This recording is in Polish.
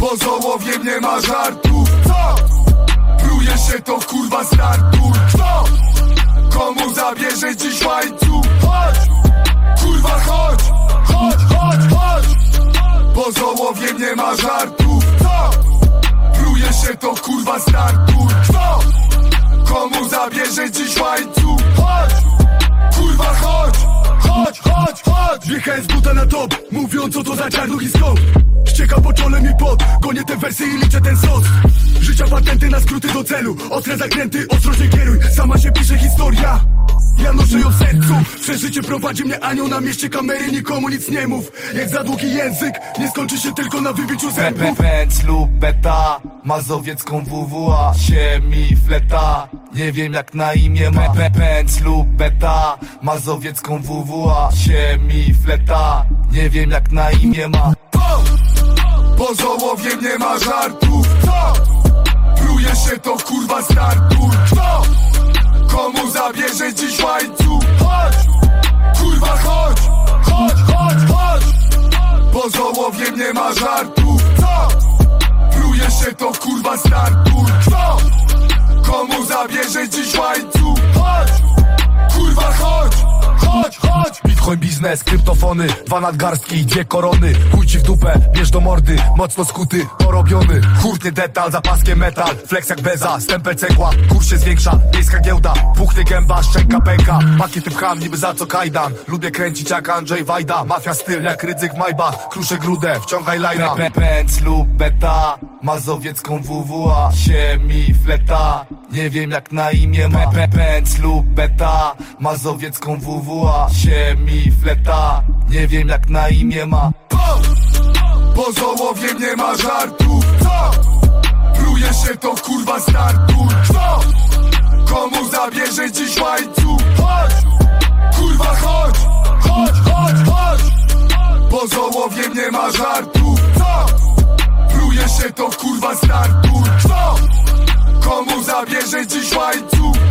Bo z nie ma żartu Co? Pruje się to kurwa startu Kto? Komu zabierze dziś łańcuch? Chodź! Kurwa chodź! Chodź, chodź, chodź! Bo z nie ma żartu Co? Pruje się to kurwa startu Kto? Komu zabierze dziś łańcuch? Wjechałem z buta na top, mówiąc co to za czarnuch i skąd. Ścieka po czole mi pot, gonię te wersy i liczę ten sos. Życia patenty na skróty do celu, ostre zakręty, ostrożnie kieruj. Sama się sercu Przeżycie prowadzi mnie anioł na mieście kamery, nikomu nic nie mów. Jak za długi język, nie skończy się tylko na wybiciu zębów. Pęc lub beta. Mazowiecką WWA się mi fleta Nie wiem jak na imię ma. Pęc lub beta. Mazowiecką WWA się mi fleta Nie wiem jak na imię ma. Z ołowiem nie ma żartu. Co? Pruje się to kurwa startu Kto? Komu zabierze dziś łańcuch? Ołowiem nie ma żartu Co? Pruje się to kurwa startu Kto? Komu zabierze dziś łańcuch? Biznes, kryptofony Dwa nadgarstki, dwie korony. Chuj ci w dupę, bierz do mordy Mocno skuty, porobiony. Hurtny detal, zapaskiem metal Flex jak beza, stempel cegła. Kurs się zwiększa, miejska giełda Puchny gęba, szczęka pęka. Pakiety pcham, niby za co kajdan. Lubię kręcić jak Andrzej Wajda. Mafia styl jak Rydzyk Majbach Kruszę grudę, wciągaj lajna. Pęc lub beta. Mazowiecką WWA się mi fleta Nie wiem jak na imię ma. Pęc lub beta. Mazowiecką WWA się fleta Nie wiem jak na imię ma Bo, bo z ołowiem nie ma żartu Co? Pruje się to kurwa startu Kto? Komu zabierze dziś łańcuch? Chodź! Kurwa chodź! Chodź, chodź, chodź! Ołowiem nie ma żartu Co? Pruje się to kurwa startu Kto? Komu zabierze dziś łańcuch?